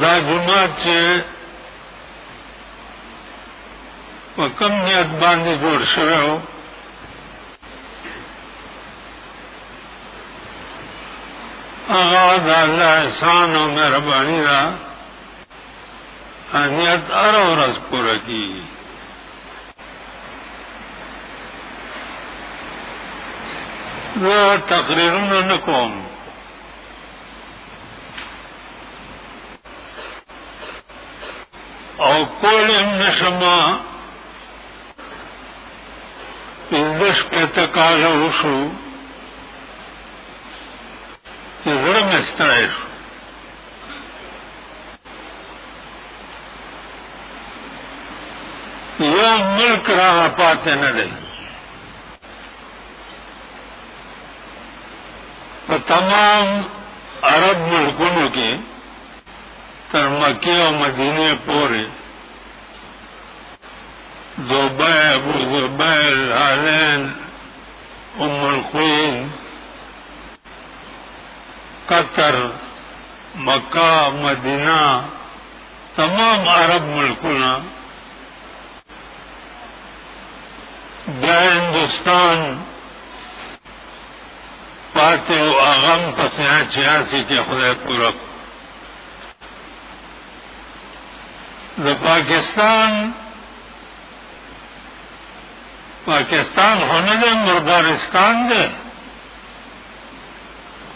دا جماعت چې په کوم نیت باندې جوړ شوی و هغه د الله احسان او مهرباني ده اهمیت هر ورځ پوره کیږي زه تقریرونه نه کوم او کول هم نشما پنځه شپېته کاله وشو چې زړه مې ستړی شو یو ملک را پاتې نه دی په تمام عرب ملکونو کې تر مکې او مدینې پورې دوبه ابو زبیر هالین ام القین قطر مکه مدینه تمام عرب ملکونه د هندوستان پاتې او اغم په سنه چیاسي کې خدای پوره د پاکستان پاکستان خو نه دی مردارستان دی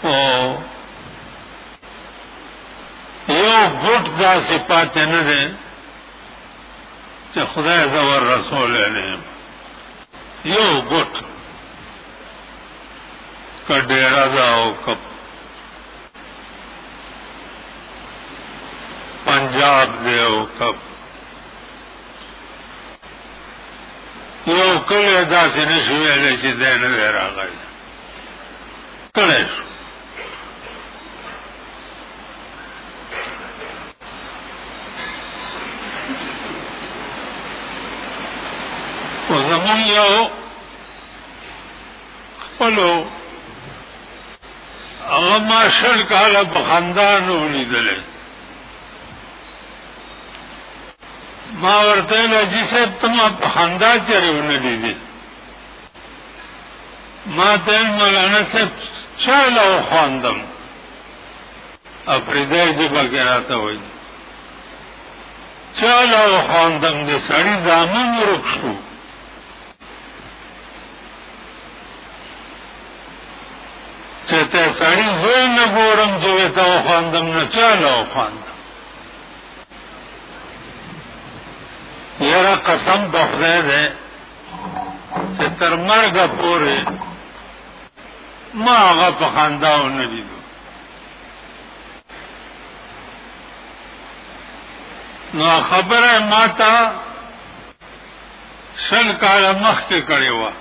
خو یو ګټ داسې پاتې نه دی چې خدای زور رسول نه یو ګټ کډیرا دا او کپ پنجاب دی او کپ یو کله داسې نشویل چې دینه راغلی کله شو او زمون یو خپلو هغه ما شل کاله په خندان ولیدلی ما ورته له جسد ته ما په خندا چرې ونه لیدې ما ته مولانا صاحب چاله وخواندم افریده جبا کې راته وایي چاله وخواندم د سړي ځامن ورک شو چې ته سړی زوی نه ګورم چې ته وخواندم نه چاله وخواندم یاره قسم بخره ده چې تر مرګه پورې ما هغه په خندا ونه لیدو نو خبره ما ته شل کاله مخکې کړې وه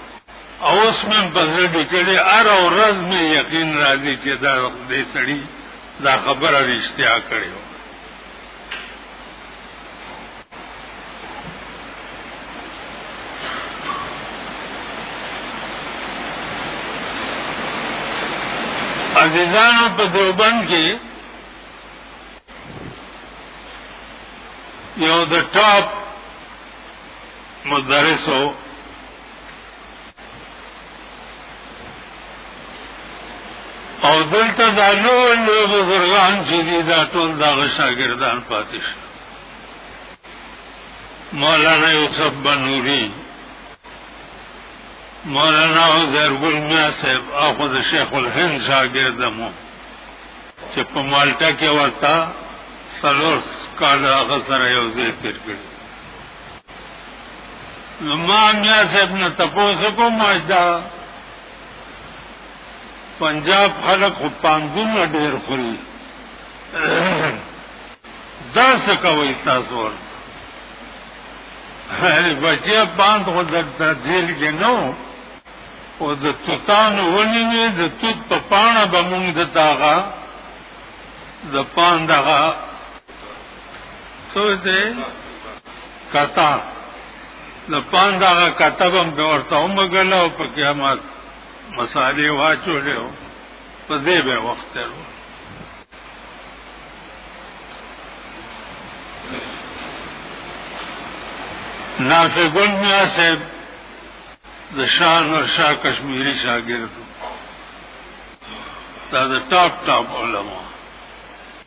او اوس مې په زړه کې کړې هره ورځ مې یقین راځي چې دا دې سړي دا خبره رښتیا کړې وه عزیزانو په دیوبند کې یو د ټاپ مدرسو او دلته دا لوی لوی بزرګان چې دي دا ټول دغه شاګردان پاتې شو مولانا یوسف بنوري مولانا عزرګل میا صاحب او خود شیخ الهند شاګرد مو چې په مالټا کې ورته سلور کال هغه سره یو ځای تیر کړی نو ما میا صاحب نه تاسو کوم دا پنجاب خلک خو پانګون ډیر خوري دا څه کوي تاسو ورته بچیا باند خو د جیل کې نو او د توتانو ونی وي د توت په پاڼه به مونږ د تاغه د پان دغه سوزه کتا د پان دا کتاب هم به ورته ومګل او په قیامت مسالې واچولې او په دې به وخت تیرو نافع ګل میا صاحب د شاه نور شاه کشمیری شاګرد دا د ټاپ ټاپ علما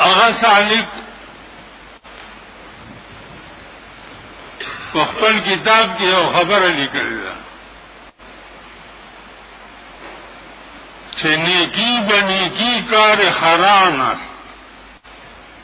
هغه سالک په خپل کتاب کې یو خبره لیکلې ده چې نیکی به نیکی کار خران است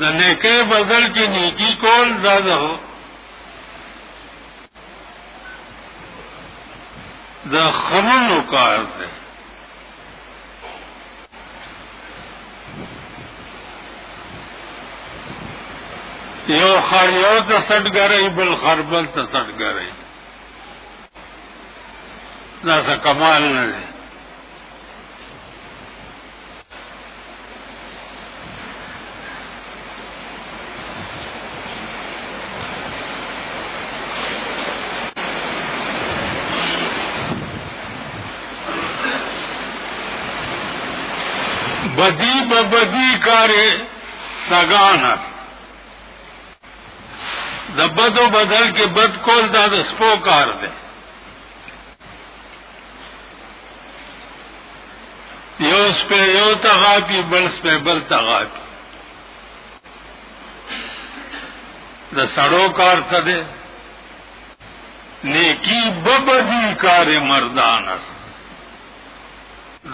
د نیکه بدل کې نیکی کول دا ده د خمنو کار دی یو خر یو ته سټ ګرای بل خر بل ته سټ ګرای دا څه کمال نه دی بدی به بدی کارې سګان است د بدو بدل کې بد کول دا د سپو کار دی یو سپه یو تغاپی بل سپه بل تغاپی د سړو کار څه دی نیکی ببدی کار مردان است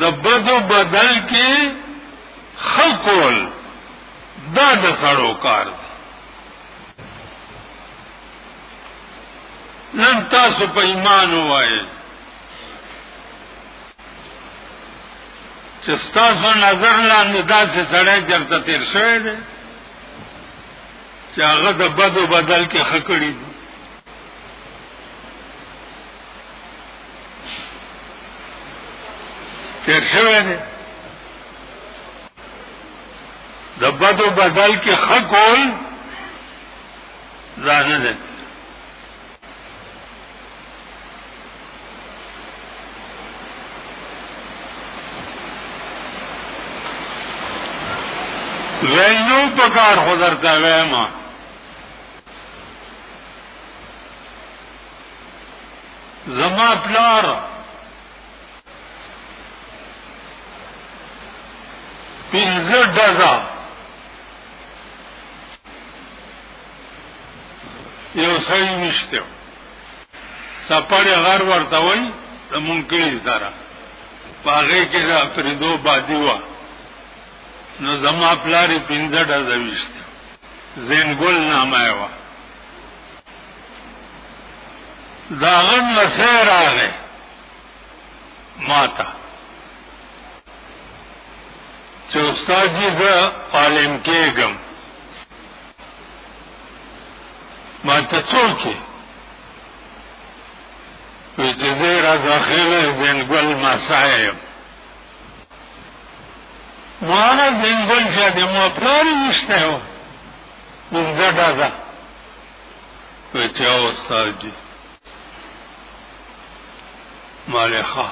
د بدو بدل کې خلقول دا د سړو کار دی نن تاسو په ایمان وایي چې تاسو نظر لاندې داسې سړی چرته تیر شوی دی چې هغه د بدو بدل کې خکړی دی تیر شوی دی د بدو بدل کې خکول ځان نه ده وینو پکار خضر تا ویما زما پلار پینزر ڈزا یو ځای نشته سپړې غر ورته وای د مونږ کلی زدره پاغې کې دا پردو بادي و نو زما پلاری پنځه ډزه وشت زینګل نامه و دا غن نسه راغې ماته چې استاد جی زه عالم کېږم ما ته څوک یې وی چې زه رضا خیل زنګل مسای یم ما هغه زنګل چې د ما پلار یې ویشتی و اوږده ډزه وی چې استاد جی مالې ښه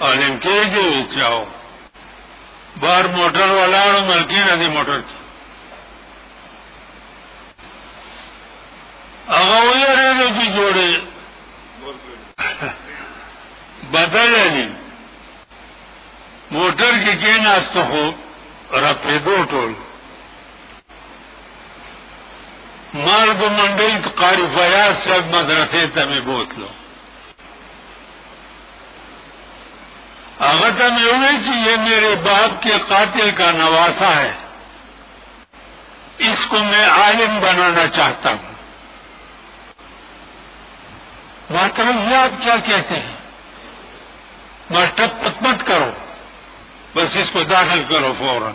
عالم کېږي او تلاو بار موټر ولاړو ملکي نه دي موټر کې هغه ویرېږي چې جوړې بدل دي موټر کې کېناسته خو رپېدو ټول مال به منډی قاری فیاض صاحب مدرسې ته مې بوتلو هغه ته مې وویل چې یې میرے باپ کې قاتل کا نواسا ہے اس کو میں عالم بنانا چاہتا ہوں محترم یہ آپ کیا کہتے ہیں ماسٹر تک مت کرو بس اس کو داخل کرو فوراً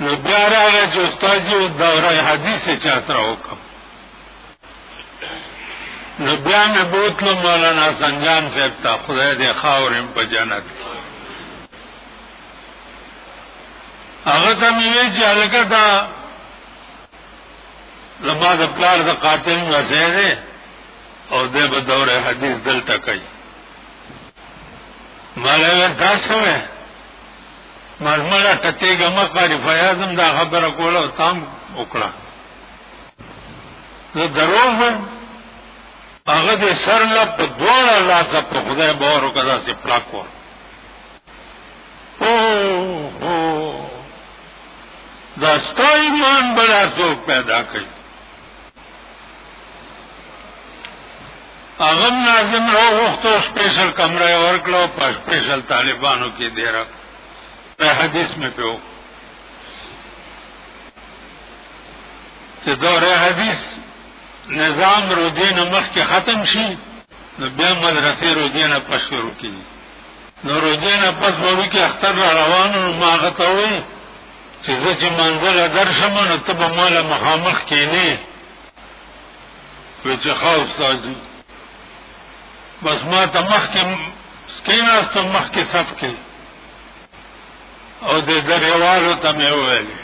نو بیا راغی چې استاد یو دوره حدیث چاته وکم نو بیا مې بوتلو مولانا سنجان صاحب ته خدای دې خاورم په جنت کې هغه ته مې وی چې هلکه دا زما د پلار د قاتل مسیح دی او دی به دوره حدیث دلته کوي مالا ویل دا شوه مزمړه کتیګه ما قاری فیاضم دا خبره کوله او تام وکړه زه دروغ وایم هغه د سر له په دواړه لاسه په خدای باور وکړه داسې پلاک ور دا ستا ایمان بلا څوک پیدا کوي هغه ناظم نو وختو سپیشل کمره ورکړو په سپیشل طالبانو کې دی را په حدیث مې پیو چې دوره حدیث نظام روزې نه مخکې ختم شي نو بیا مدرسې روزې نه پس شروع کیږي نو روزې نه پس وړو کې اختر را روانو ما غته وي چې زه چې مانځه له درشم نو ته به ما له مخامخ کېنې وی چې ښه استاد جي بس ما ته مخکې کېناستم مخکې صف کې او د درېوالو ته مې وویلې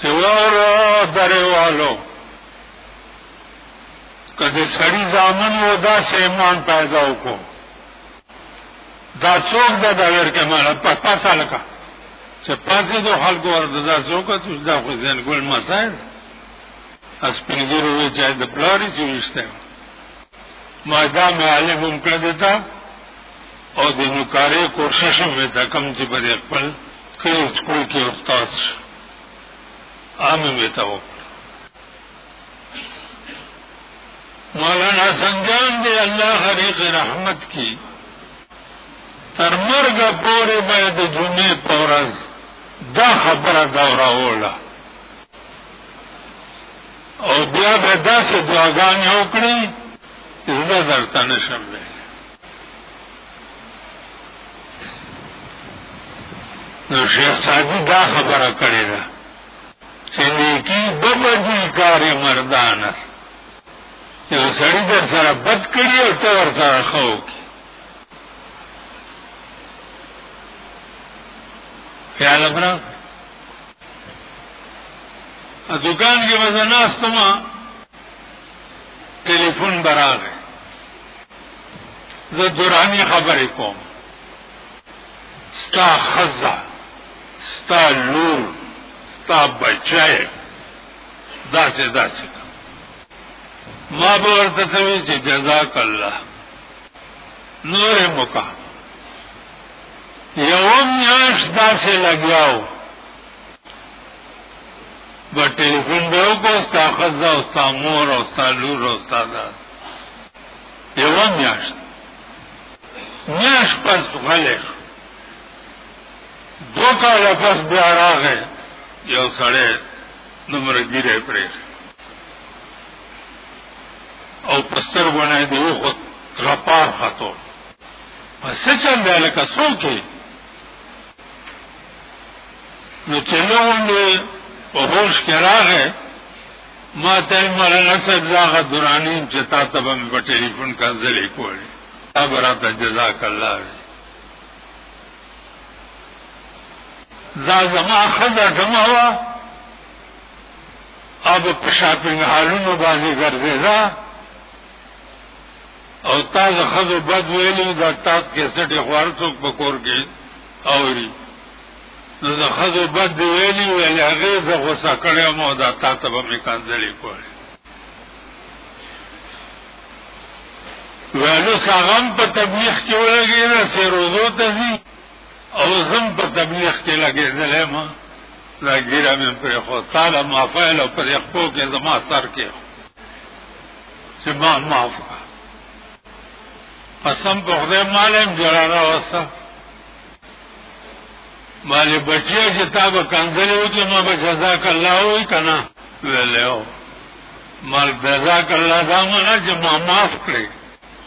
چې وره درېوالو که د سړي زامن و داسې ایمان پیدا وکړو دا څوک ده دا ویر کې مال په پاسه لکه چې پاسه دو خلکو ورته دا څوک چې دا خو زین ګل مسای اس پنځیر وی چې د پلاری چې وشته ما دا مې عالم هم کړ دیتا او د نوکارې کوشش هم وتا کم چې پر خپل کلی سکول کې استاد عام وتا وکړ مولانا سنجان دے اللہ حریق رحمت کی تر مرگ پوری باید جمعی پورز دا خبر دورا اولا او بیا به دا سه دعاګانې وکړي زړه درته نشم دی نو شیخ سعدی دا خبره کړې ده چې نیکی به بجی کار مردان است یو سړی در سره بد کړي او ته ور سره خو خیال امرا دکان کې مزه ناستما ټلیفون براغه زه دورانی خبرې کوم ستا خزا ستا لور ستا بچای داسې داسې ما به ورته سوي چې جزاک الله نور مکا یو میاش داسې لګیاو به ټلیفون به وکړو ستا خزا او ستا مور او ستا لور او ستا داسې یوه میاشت میاشت پس غلی شو دو کاله پس بیا راغی یو سړی دومره ګیره پرې او پستر بنای دی خو رپار خطو پس چل دی لکه څوکې نو چې لوګون دی په هوش کې راغی ما ته مولانا صاحب زاغه درانی چې تا ته به په ټلیفون کنځلې کولې ابراته جزاک الله دا زما خزه جمع وا اب په شاپینګ هالونو باندې ګرځېدا او تا د خزو بد ویلو دا تاسو کې سټي خوارڅوک په کور کې اوري نو د خزو بد دی ویلی ویلی هغه زه غوسه کړی مو دا تا ته به می کنځلې کولې ویلو ساغم په تبلیغ کې ولګی نه سه روزو ته زی او زم په تبلیغ کې لګې دلې ما دا ګیره مې پر خو تعالی ما فعل او پر خپل کې زما سر کې چې ما معاف قسم په خدای مالم جلاله وسه مالې بچیه چې تا به کنځلې وکړې ما به جزاک الله ووایي که نه ویلی او مال جزاک الله دا معنا چې ما معاف کړې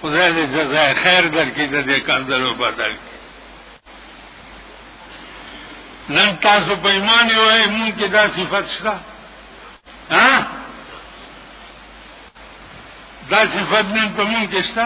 خدای دې جزای خیر درکړي د دې کنځلو بدل کړي نن تاسو په ایمان یو ایمون کې دا صفت شته ها دا صفت نن په مونږ کې شته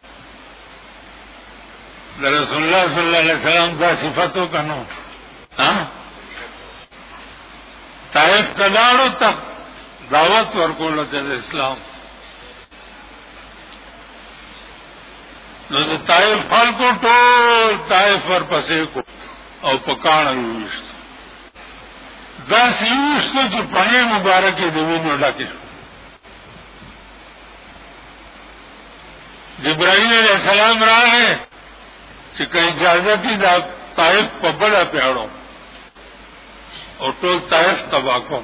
د رسول الله صلی الله علیه وسلم دا صفاتو کنو ها طائف تلارو تک دعوت ورکول د اسلام نو د طائف خلکو ټول طائف ور پسې کو او پکانه ویشت دا سیوشت چې په مبارکه دی وینو ډکه جبرائیل علیہ السلام را ہے چې که اجازه دي دا طائف په بله پیاړو او ټول طائف تبا کوم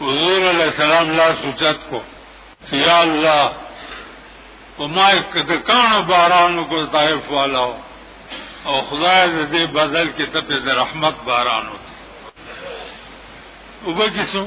حضور علیہ السلام لا سوچت کو چې یا الله په ما کې د کانو بارانو کو طائف والا او خدای دې بدل کې ته په رحمت بارانو وبکې څو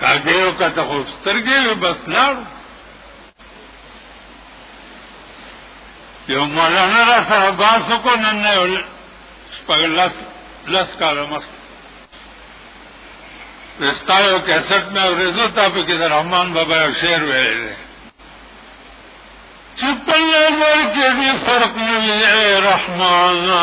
کاګیو کا ته خو سترګې وي بس لاړ یو مولانا را سره باسو کو نن نه یو شپږ لس لس کاله مخکې وستا یو کیسټ مې اورېدو تا په کې د رحمان بابا یو شعر ویلی دی چې په نظر کې دې فرق نه وي رحمانه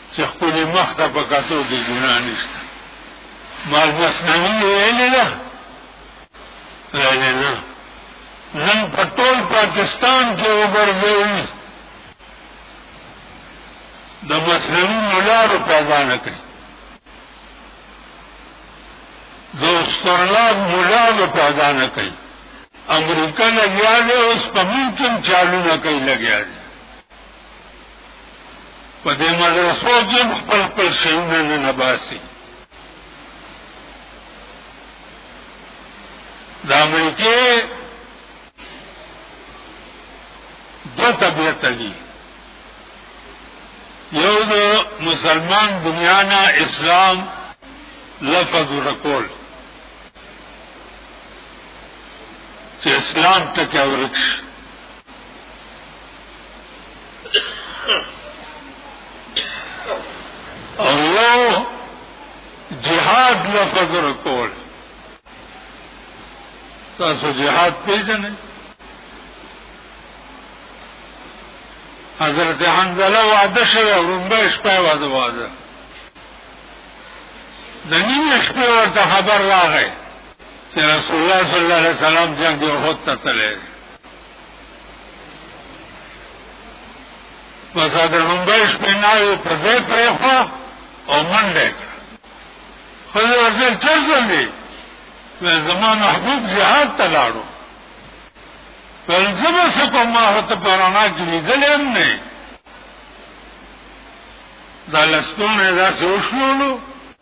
چې خپل مخ ته په کتو کې ګناه نشته مال مسنوي ویلې ده ویلې نه نن په ټول پاکستان کې وګرځوي د مسنوي ملارو پیدا نه کوي د استرلاب ملارو پیدا نه کوي امریکا لګیا دی اوس په ممکن چالو نه کوي لګیا دی په دې مدرسو کې خپل خپل شیونه نه نباسي د امریکې دو طبیعت دي یو د مسلمان دنیا نه اسلام لفظ ورکول چې اسلام ټکی ورکش او یو جهاد له فکر کول تاسو جهاد پیژنئ حضرت حنزله واده شوی او رومبه شپه واده واده د نیمې شپې ورته خبر راغی چې رسول الله صلی الله علیه وسلم جنګ احد ته تللی بس اگر لومبای شپې ناوې په ځای پرېښوه او منډه یې کړه ښځې ورته چېرته ځې ویل زما محبوب جهاد ته لاړو ویل زه به څه کوم ما خو ته په رڼا کې لیدلی هم نه یې دا لستوڼی یې داسې وشلولو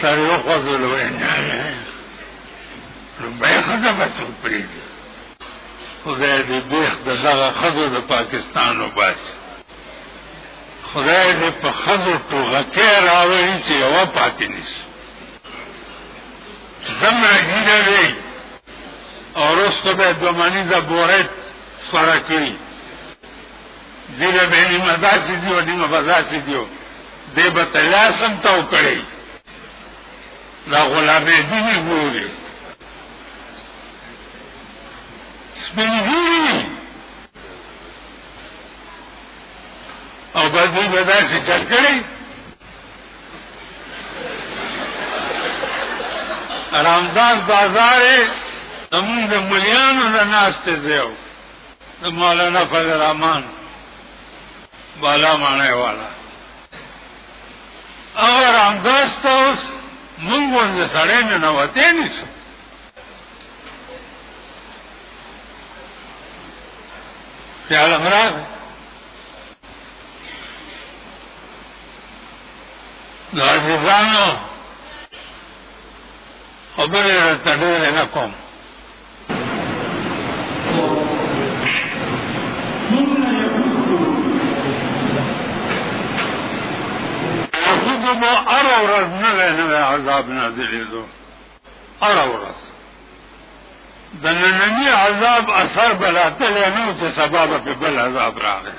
سر یو خوځول وای نه روپۍ خزه به څوک پرېږدي خدای دې بیخ د دغه ښځو د پاکستان وباسي خدای دې په ښځو ټوغکی راوړي چې یوه پاتې نه شي ځمره ګیره دی او وروسته به یې دوه منیزه بوره سوره کړي دیر به نیمه داسې دی او نیمه به داسې دی دی به تلاس هم تاو کړی دا غلامې دیني ګوري سپین ګوري او به دی به داسې چل کړی رمضان بازار زمونږ د مليانو نه ناشته زیو مولانا فضل الرحمن بالا معنی والا اگر همداست اوس مونږ باندې سړی نه نوتې نشو خیال امراض د عزیزانو خبرې راته ډېرې نه کوم عذاب نازلې دو اړه ورځ د نننی عذاب اثر بلاته نه چې سبب په بل عذاب راغی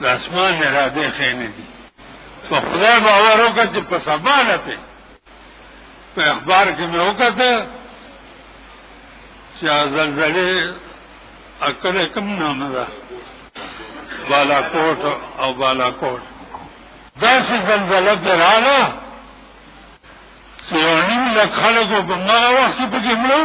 د اسمان اراده ښې نه دي په خدای باور وکړه چې په سبا نه پې په اخبار کې مې وکړه چې زلزلې اکل کم نام ده بالا کوټ او بالا کوټ دا چې زلزلې په رااله چې یو نیم لک خلکو په هغه وخت کې پکې مړو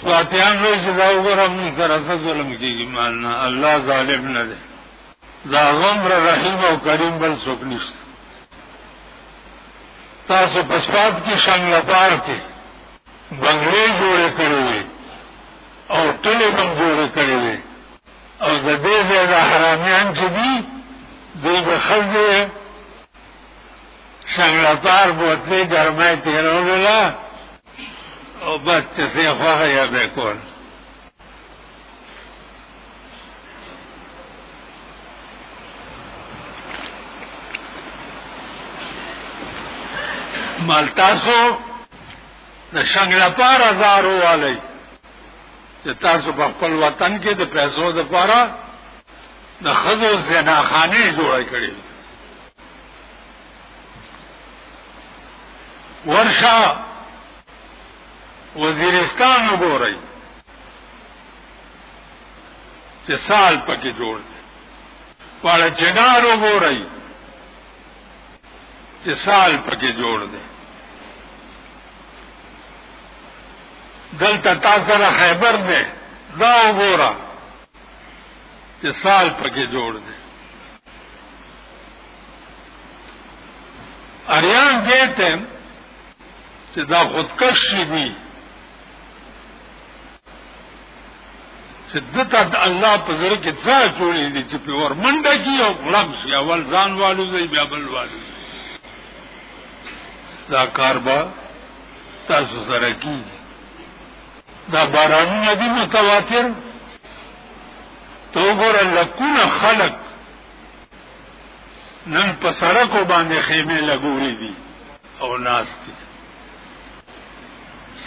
سواتیان وایي چې دا وګوره موږ سره څه ظلم کېږي مالنا الله ظالم نه دی دا غومره رحیم او کریم بل څوک نشته تاسو په سوات کې شنګله پار کې بنګلې جوړې کړې وې او ټلې هم جوړې کړې وې او د دې ځای د حرامیان چې دي دوی به ښځې شنګلپار بوتلې ګرمه تیرولله او بد چې سې خوښه یې به کول مال تاسو د شنګلپار هزار والی چې تاسو په خپل وطن کې د پیسو د پاره د خزو زناخانه جوړ کړي ورشا وزیرستان وګورئ چې سال پکې جوړ دی واړه جنار وګورئ چې سال پکې جوړ دی دلته تا سره خیبر دی دا وګوره چې سال پکې جوړ دی اریان دیتم چې دا خودکش شي چې دته د الله په زړه کې ځا جوړې دي چې په ور منډه کې او غلم شي اول ځان والو زي بیا بل والو دا کار به تاسو سره کیږي دا بارانونه دي متواتر تو ګور لکونه خلق نن په سړکو باندې خیمه لګولې دي او ناس دي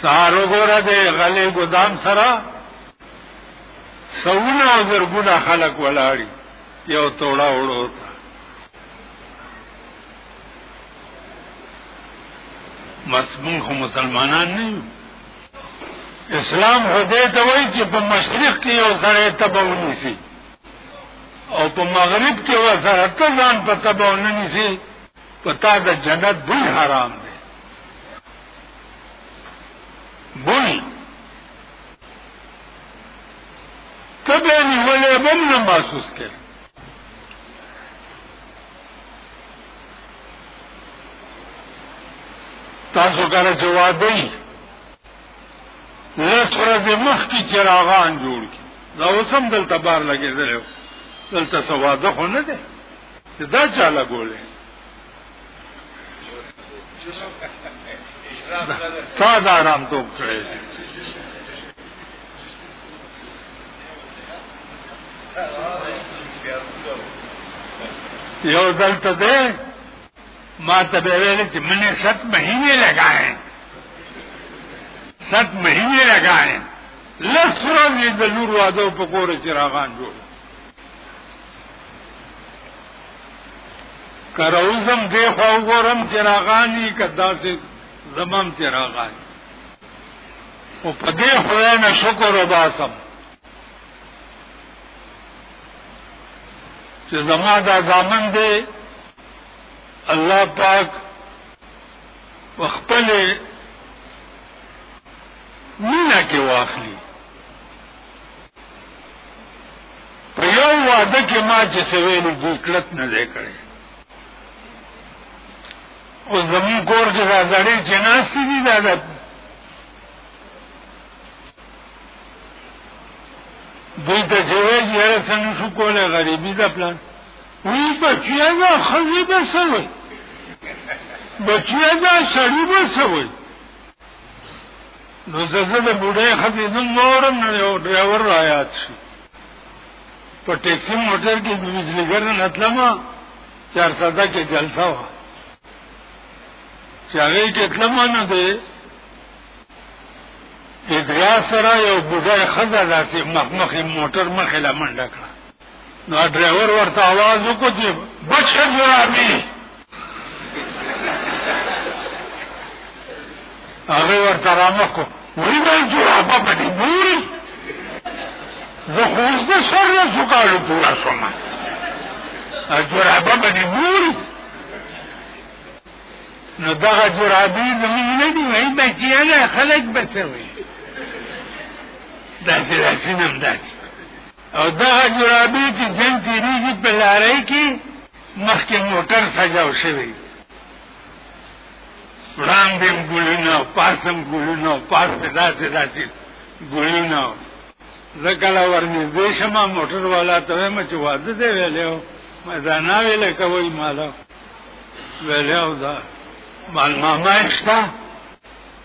سهار وګوره د غلې ګدام سره سونه او زرګونه خلک ولاړي یو توړه وړو ته مسمون خو مسلمانان نه یو اسلام خو دې ته وایي چې په مشرق کې یو سره تبه ونیسي او په مغرب کې و سره ته ځان په تبه ونیسي پتا د جنت بوی حرام دی بوی ته به نیولې بم نه محسوس کې تاسو کله جواب دی لس ورځې مخکې چراغان جوړ کی دا اوس هم دلته بار لګېدلی دلته څه واده خو نه دی دا چا لګولې تا دا آرام توب کړی یو دلته ده ما ته به ویل چې منه ست مهینه لګائیں ست مهینه لګائیں لس ورځې د نور واده په کور چې راغان جوړ کروزم دی خو وګورم چې راغانی کدا سي زمم چې راغانی او په دې خدای نه شکر وباسم چې زما دا ځامن دی الله پاک وخپل مینه کې واخلي په یو واده کې ما چې سویل دي کلت نه دی کړی او زمون کور کې دا زړې جناسي دي دا ده دوی ته جواز یې څنګه شو کوله غریبي دا پلان وی بچیا دا خزی بسوي بچیا دا سړی بسوي نو زه د بوډۍ ښځې نوم واورم نو یو ډرایور را یاد شي په ټیکسي موټر کې د بجلیګر نه تلم چارسده کې جلسه وه چې هغې کې تلم نو د ادریا سره یو بوډۍ ښځه داسې مخمخې موټر مخې له منډه کړه نو ډرایور ورته आवाज وکړ چې بچ شه جرابي هغه ورته رامخو وی وی جرابه باندې ګوري زه خو اوس د سر نه څو کالو پوره شوم جرابه باندې ګوري نو دغه جرابي زموږ نه دي وایي بچیانه خلک بچوي داسې داسې نه داسې او دغه جرابې چې جنګ تېرېږي په لارۍ کې مخکې موټر سجاو شوی وړاندې هم ګلونه او پاس هم ګلونه او پاس پې داسې داسې ګلونه و زه کله ورنږدې شم موټر والا ته وایم چې واده دی ویلی و ما دا نه ویلی که وایي ماله ویلی او دا مال ماما یې شته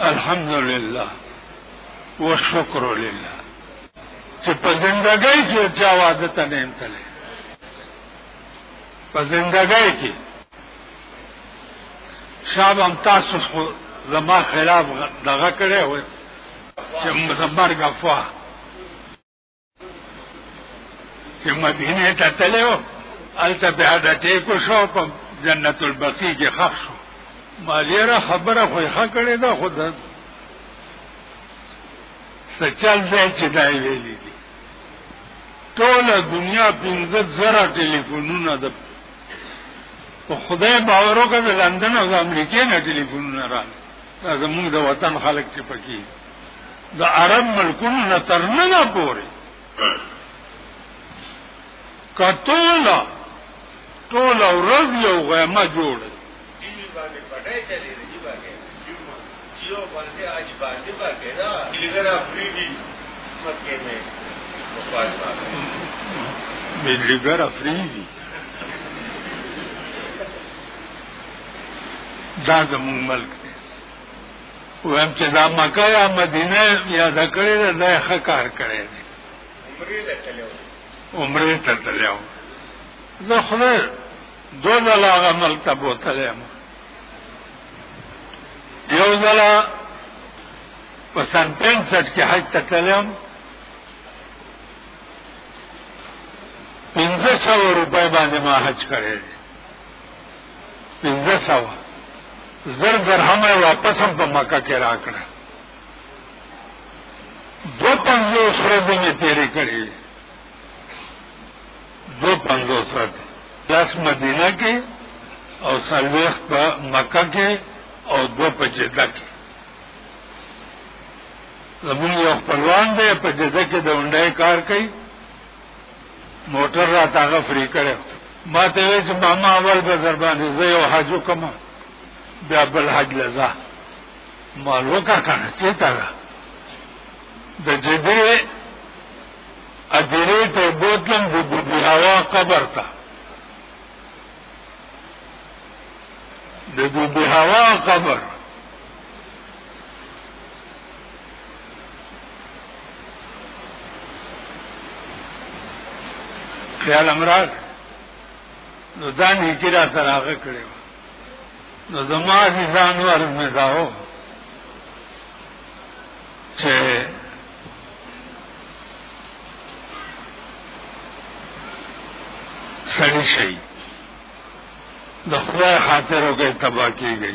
الحمد لله و شکر لله چې په زندګۍ کې چا واده ته نه امتلې په زندګۍ کې شاب هم تاسو خو زما خلاف دغه کړی و چې زمرګ افواه چې مدینه ته تلو الته بیا د ټیکو شو په جنت البقیع کې خښ شو مالیره خبره خو ښه کړې ده خو د سچل ځای چې دا ویلي دي ټوله دنیا پنځه زره ټلیفونونه د په خدای باور وکړه د لندن او د امریکې نه ټلیفونونه راغلي دا زمونږ د وطن خلک چې پکې د عرب ملکونو نه تر ننه پورې کټوله ټول ورځ یو غیمه جوړ ملیګر افریدي دا زموږ ملک ویم چې دا مکه یا مدینه یا د کړی دا د خکار کړی دی عمره ته تلو عمره ته تلو زه خو دو ځله هغه مل ته بوتلم یو ځله په سن پنځټ کې حج ته تلم پنځه سوه روپۍ باندې ما حج کړی دی پنځه سوه زر درهم یې واپس هم په مکه کې راکړه دوه پنځوس ورځې مې تېرې کړې دوه پنځوس ورځې لس مدینه کې او څلوېښت په مکه کې او دوه په جده کې زمونږ یو خپلوان دی په جده کې د اونډۍ کار کوي موټر را تاغه فری کړو ما ته وی چې ماما اول به در باندې زه یو حج کوم بیا بل حج لزا ما لوکا کنه چې تا د جدي اجرې ته بوتلم د دې هوا قبر ته د دې هوا قبر خیال امراض نو دا نه چې را سره هغه کړی نو زما ځان ورز مې داو چې سړی شي د خدای خاطر وګړي تباہ کیږي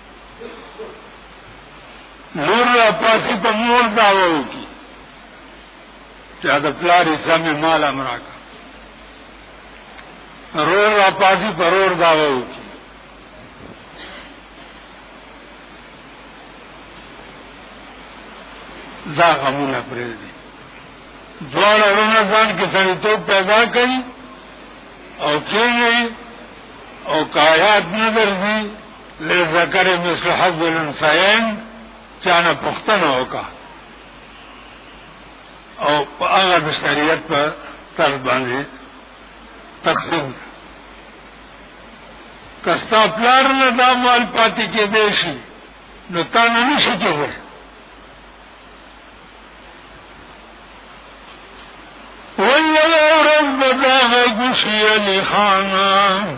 لور را پاسی پا مور دعوو کی چا دا پلار حصہ میں مال امرا کا رور را پاسی پا رور دعوو کی دا غمونه پرې دي دواړه ورونه ځان کې سړی توپ پیدا کوي او کېږي او کایات نه درځي لذکر مثل حظ الانسائین چانه پختنه وکا او په هغه د شریعت په تر باندې تقسیم کستا پلار نه دا مال پاتې کې دی شي نو تا نه نشي کېږي ویل ورځ به دا غږ شي علی خانه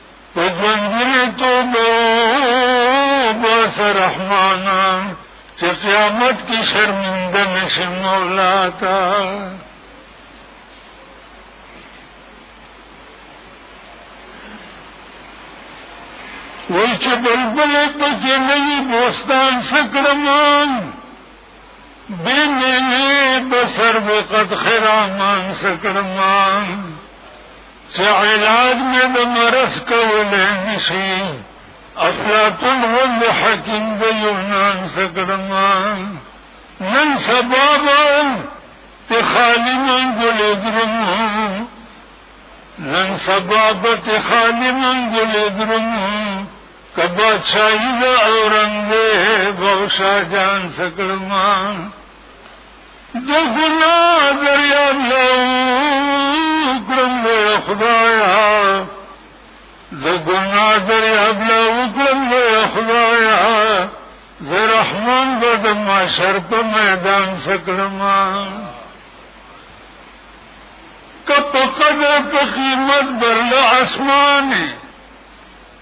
وجنګونه توبه وباس رحمانا چې قیامت کې شرمنده نشي مولا تا وای چې بلبل پکې نه وي بوستان سکړمان بینی بسر وقت خرامان سکرمان چه علاج میں دا مرس کولے نشی افلاتون ون حکیم دا یونان سکرمان نن سبابا تی خالی من گلی درمان نن سبابا تی خالی من گلی درمان که بادشاهي د اورنګزیب او شاه جان څه کړما د ګنا دریاب له وکړم لویه خدایه د ګنا دریاب له وکړم لویه خدایه زه رحمان به د معاشر په میدان څه کړما که په قدر په قیمت برله اسمانې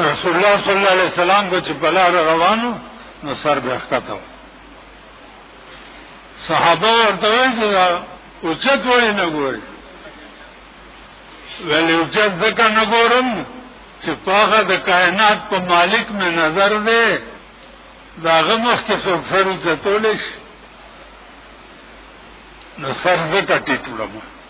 رسول الله صلی الله علیه وسلم کو چې په لار روانو نو سر به ښکته صحابه ورته وایي چې اوچت وړي نه ګوري ویل اوچت ځکه نه ګورم چې پاغه د کائنات په مالک مې نظر دی دا غمخ کې څوک سر اوچتولی شي نو سر ځکه ټیټ وړم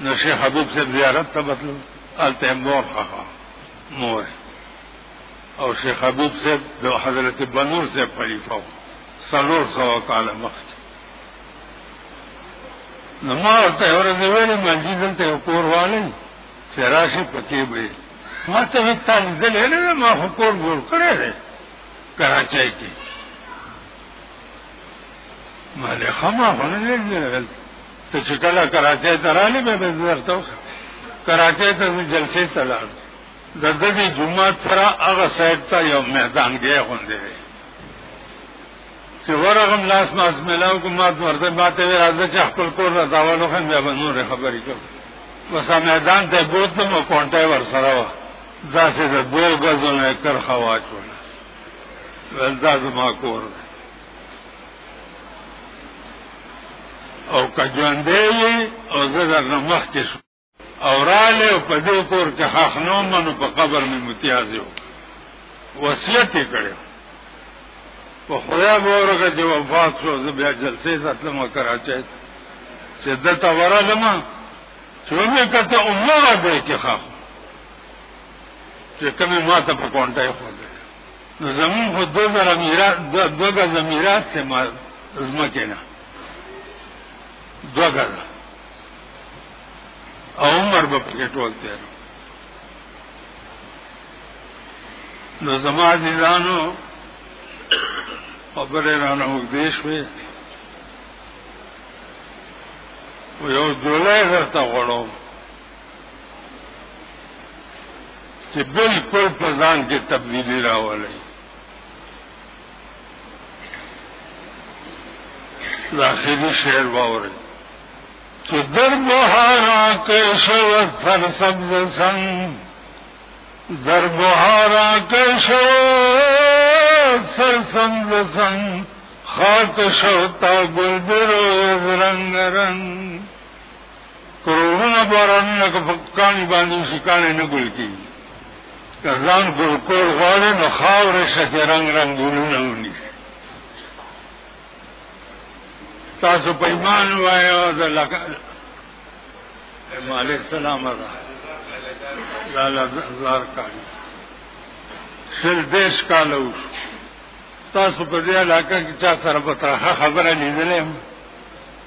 نو شیخ حبیب سے زیارت ته بتلو هلته یې مور خخه مور او شیخ حبیب سے د حضرت بنور سے خلیفه و څلور سوه کاله مخکې نو ما ورته یوه ورځ ویلې منځي دلته یو کور والی چې راشي پکې به یې ما ته هېڅ تا لیدلی نه دی ما خو کور جوړ کړی دی کراچۍ کې ما له ښه ما خو نه دی لیدلی دلته ته چې کله کراچۍ ته رالې بیا به زه درته وښیم کراچۍ ته زه جلسې ته لاړم د ده د جومات سره هغه سایډ ته یو میدانګی غوندې دی چې ورغم لاس ماس ملاو کوم ما ورته ما ته ویل راځه چې خپل کور ته داول وښیم بیا به نورې خبرې کوم بس میدان ته بوتلم او کونټه یې ورسره وه داسې د دوو ګزو نه یې کرښه واچوله ویل دا زما کور دی او کجوندې او زه در نمخ کې شو او رااله او په دې کور کې حق نو منو په قبر مې متیاز یو وصیت یې کړو په خدای ورګه چې وفات شو زه بیا جلسې ساتلم کراچۍ چې د تا ورغلم چې مې کته عمر دې کې خاخ چې کومه ما ته په کونټه خو نو زمون خو دو زره میراث دو غز میراث سے ما زمکه نه دو غز او عمر به پکې ټول تیر نو زما عزیزانو خبره رانه وګدې شوې یو جولای درته غواړم چې بالکل په ځان کې تبدیلی راولي داخلي شعر واوري چې در بهارا کې شو سر سبز سنگ در بهارا کې شو سر سبز سنگ خاک شو تا ګل درو رنگ رنگ کروڑونه بارانونه که په کاڼي باندې وشي کاڼی نه ګل کېږي که ځان ګل کول غواړې نو خاورې شه چې رنګ رنګ ګلونه ونیسي تاسو په ایمان وایئ او د لکه مالک سلامه ده لالا زار کاڼي شل دېرش کاله وشو تاسو په دې علاقه کې چا سره په ترخه خبره لیدلې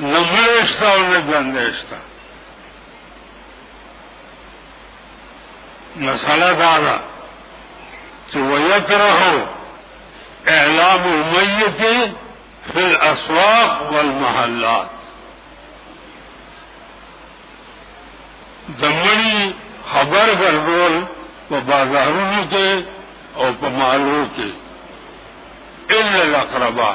نه مړی شته او نه ژوندی شته مسله دا ده چې ویکرهو اعلام المیت فی الاسواق والمحلات د مړي خبر ګرځول په بازارونو کې او په مالو کې الا الاقربا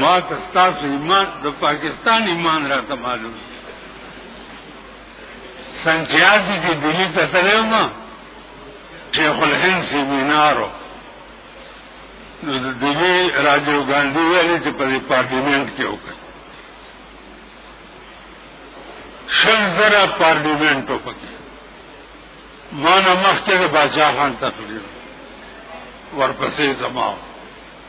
ما ته ستاسو ایمان د پاکستان ایمان راته معلوم سن چھیاسی کې دلی ته تللی وم شیخ الهند سیمینار و نو د دلی راجیو ګاندي ویلې چې په دې پارلیمنټ کې وکړي شل زره پارلیمنټ وکړي ما نه مخکې د باچا خان تقریر ورپسې زما و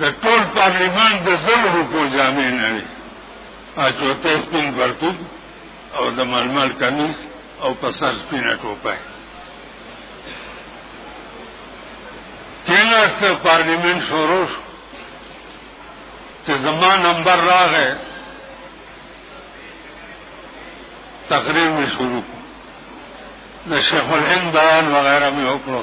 د ټول پارلیمان د زر روپو جامې نه وي اچوته سپین پرتوب او د ململ کمیس او په سر سپینه ټوپه کیناست پارلیمنت شروع شو چې زما نمبر راغی تقریر مې شروع د شیخ الهند بیان وغیرہ مې وکړو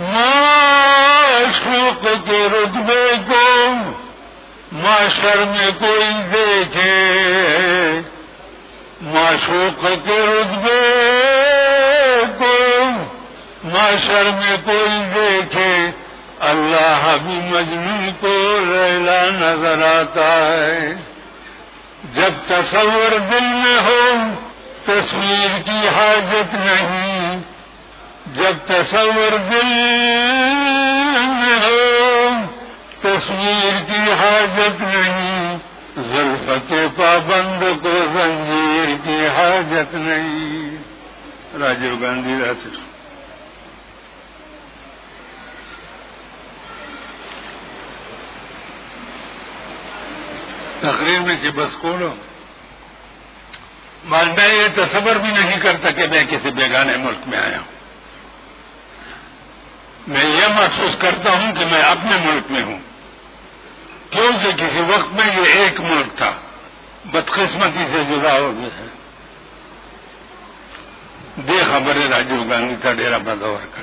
معشوق کے رتبے کو ماں میں کوئی دیکھے معشوق کے رتبے کو ماں میں کوئی دیکھے اللہ بھی مجموع کو لیلا نظر آتا ہے جب تصور دل میں ہوں تصویر کی حاجت نہیں جب تصور دل میں ہو تصویر کی حاجت نہیں زلف کے پابند کو زنجیر کی حاجت نہیں راجیو گاندھی راس تقریر میں جب بس کو میں یہ تصور بھی نہیں کرتا کہ میں کسی بیگانے ملک میں آیا ہوں میں یہ محسوس کرتا ہوں کہ میں اپنے ملک میں ہوں کیونکہ کسی وقت میں یہ ایک ملک تھا بدقسمتی سے جدا ہو بے خبر برے راجیو گاندھی کا ڈیرا بدور کر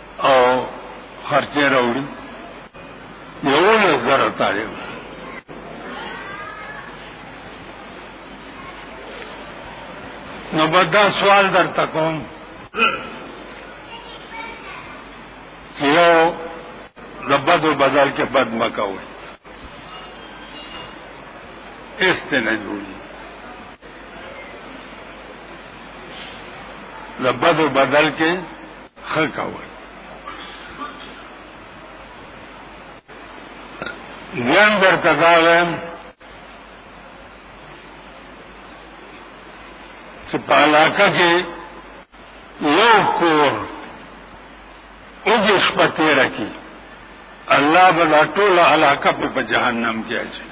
او خرچه راوړي یوولس زره طالب نو به دا سوال درته کوم چې یو د بدو بدل کې بد مه کوئ هېڅ دی نه جوړېږي د بدو بدل کې ښه کول ځان درته دا وایم چې په علاقه کې یو کور اوږې شپه تېره کړي الله به دا ټوله علاقه په جهنم کې اچوي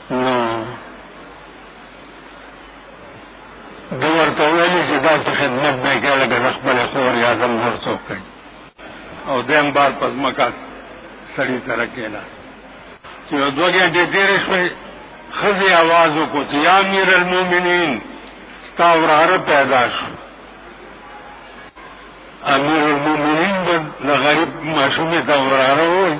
نو د ورته ویلي چې داسې خدمت به یې کوي لکه د خپلې خور یا د مور څوک کوي او دیم بار په ځمکه سړي سره کېناست چې یو دوه ګنټې تېرې شوې ښځې اواز وکړو چې یا امیر المؤمنین ستا وراره پیدا شو امیر المؤمنین به د غریب ماشومې ته وراره ووایي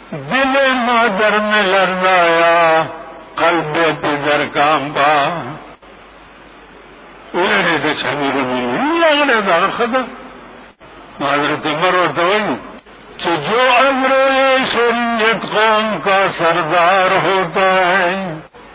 دل مادر میں لرزایا قلب تجر کام با اوڑے دے چھمی رو ملی لگنے دار خدا حضرت عمر اور دوئی کہ جو امر شریعت قوم کا سردار ہوتا ہے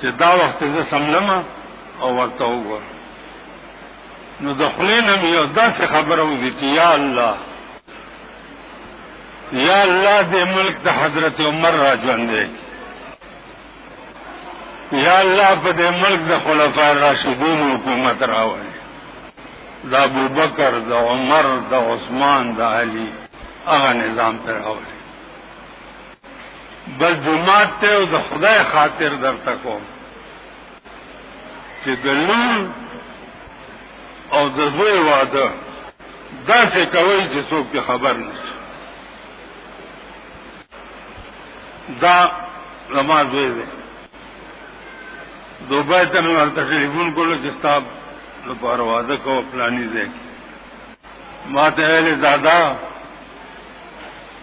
چې دا وخت زه سملم او ورته وګور نو د خلې نه یو داسې خبره وږي چې یا الله یا الله دې ملک د حضرت عمر را ژوندې یا الله په دې ملک د خلفای راشدین حکومت راوړي د ابو بکر د عمر د عثمان د علی هغه نظام پر راوړي بس جمعات ته او د خدای خاطر درته کوم چې د لور او د زوی واده داسې کوي چې څوک په خبر نه دا زما زوی دی دوبه ته مې ورته ټلیفون کولو چې ستاب لپاره واده کوه پلاني ځای ما ته ویلې دادا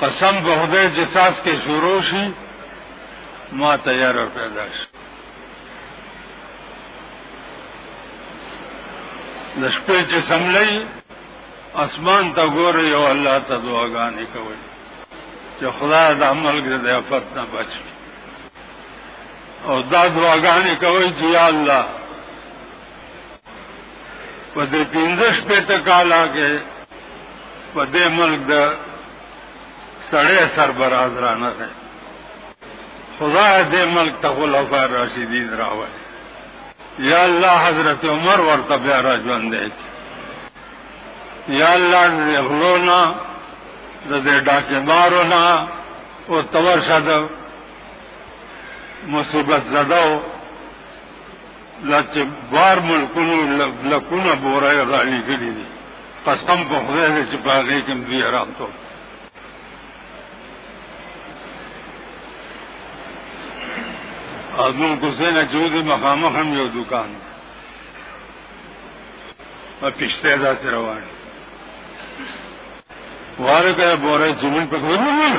قسم په خدای چې ساس کې شروع شي ما تیار ور پیدا شي د شپې چې سملې اسمان ته ګوري او الله ته دعاګانې کوي چې خدای د عمل کې د افت نه بچي او دا دعاګانې کوي چې یا الله په دې پنځه شپېته کاله کې په دې ملک د سړی سربراز را نه دی خدا دې ملک ته خلفاء راشدین راوړي یا الله حضرت عمر ورته بیا را ژوند دی یا الله دې غلونا د دې ډاکې مارو نه او تور شد مصیبت زداو لکه بار ملکونو لکونه بوره یې رالیږلي دي قسم په خدای دی چې په هغې کې هم دوی حرام توب او زمونږ کوڅې نه چې وځي مخامخ هم یو دوکان دی او پښته یې داسې روان واره که بوره چې مونږ په خدای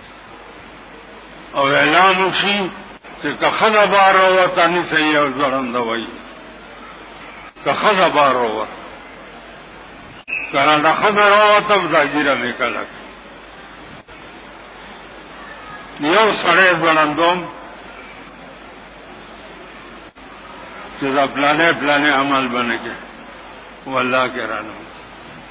او اعلان وشي چې که خزه بار وروته نه صحیح او ځړند وای که خزه بار وروته کنه دا خزه وروته ځاګیره نه کړه یو سړی ځړندوم چې دا پلانې پلانې عمل باندې کې والله کرانو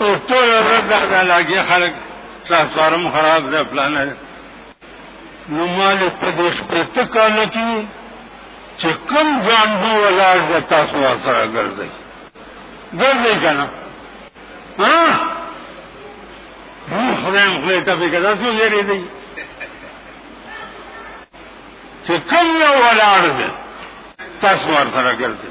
او ټول ورځ د علاقې خلک ترانسفارم خراب دی پلان دی نو ما له په دې شپېته کاله کې چې کوم ځان به ولاړ دی تاسو ورسره ګرځئ ګرځئ که نه خدای هم خدای ته فکر داسې وګرېدئ چې کوم یو ولاړ دی تاسو ورسره ګرځئ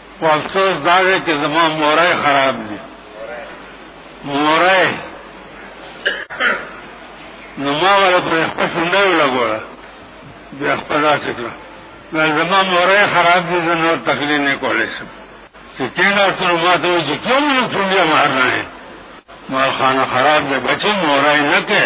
خو افسوس دا دی چې زما مورای خراب دي مورای نو ما ولا پر خپل شونډه ولګوله بیا خپل داسې کړه نو زما مورای خراب دي زه نور تکلیف نه کولی شم چې کېنه تر ما ته وایي چې کوم نه څومره مهر نه ما خانه خراب دی بچې مورای نه کې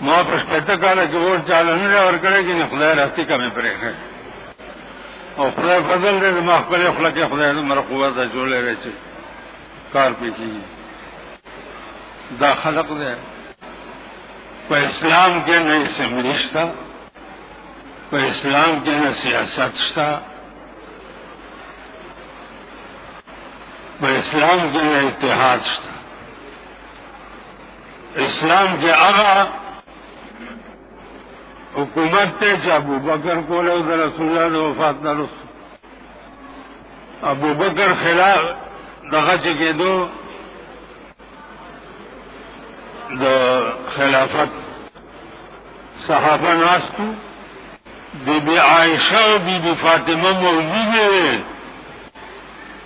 ما په شپته کاله کې ووټ چاله نه دی ورکړی چې خدای راستي که مې پرې کړی او خدای فضل دی زما خپلې خوله کې خدای دومره قوت اچولی دی چې کار پې کېږي دا خلق دی په اسلام کې نه اسمبلي شته په اسلام کې نه سیاست شته په اسلام کې نه اتحاد شته اسلام کې هغه حکومت ته چې ابو بکر کول او رسول الله د وفات نه وروسته ابو بکر خلاف دغه چې کېدو د خلافت صحابه ناستو بی بی عائشہ و بی بی فاطمہ موجود ہیں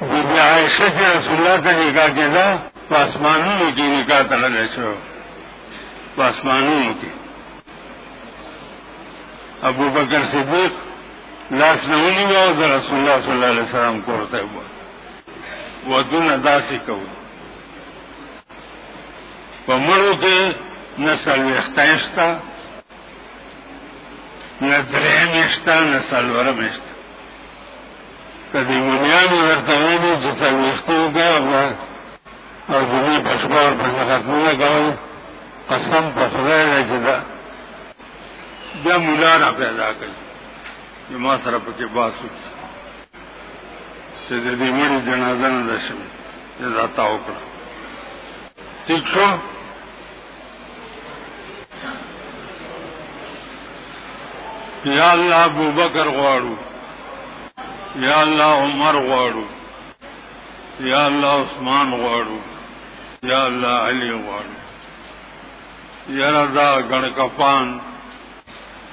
بی بی عائشہ چې رسول الله ته نکاح کېده په اسمانونو کې نکاح تړلی شو په اسمانونو کې ابو بکر صدیق لاس نه ونیو او د رسول الله صلی الله علیه وسلم کور ته ووت ودونه داسې کوو په مړو کې نسل ویختایشته نه درې میشته نه څلوره میشته که د مونیانو درته ویلي چې څلوېښتو وکړه او جمعې په شپه ورپسې ختمونه کوئ قسم په خدای دی چې دا بیا ملا را پیدا کوي چې ما سره پکې باس وکړي چې د دې مړي جنازه نه ده شوې دا تا وکړه ٹھیک شو یا الله ابو بکر غواړو یا الله عمر غواړو یا الله عثمان غواړو یا الله علی غواړو یا رضا غن کفان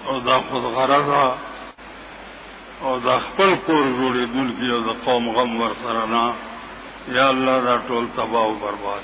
او دا خود غرضا او دا خپل کور جوړې دن کی او دا قوم غم ور سره نه یا الله دا ټول تباہ او برباد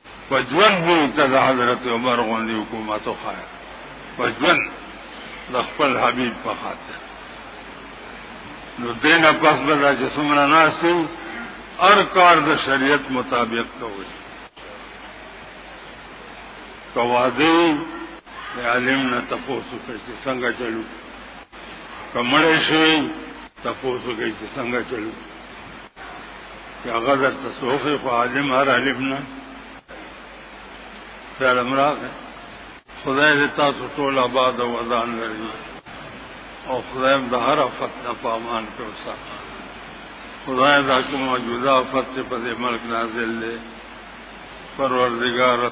په ژوند مو ته د حضرت عمر غوندې حکومت وښایه په ژوند د خپل حبیب په خاطر نو دې نه پس به دا چې څومره ناست یو هر کار د شریعت مطابق کوئ که واده د عالم نه تپوس وکړئ چې څنګه چلو که مړی شوی تپوس وکړئ چې څنګه چلو یا غزر تصوف خو عالم هر عالم نه خیال امراغ خدای دې تاسو ټول آباد او ودان لري او خدای د هر افت نه پامان کې وساتي خدای دا کوم موجوده افت په دې ملک نازل دی پروردگار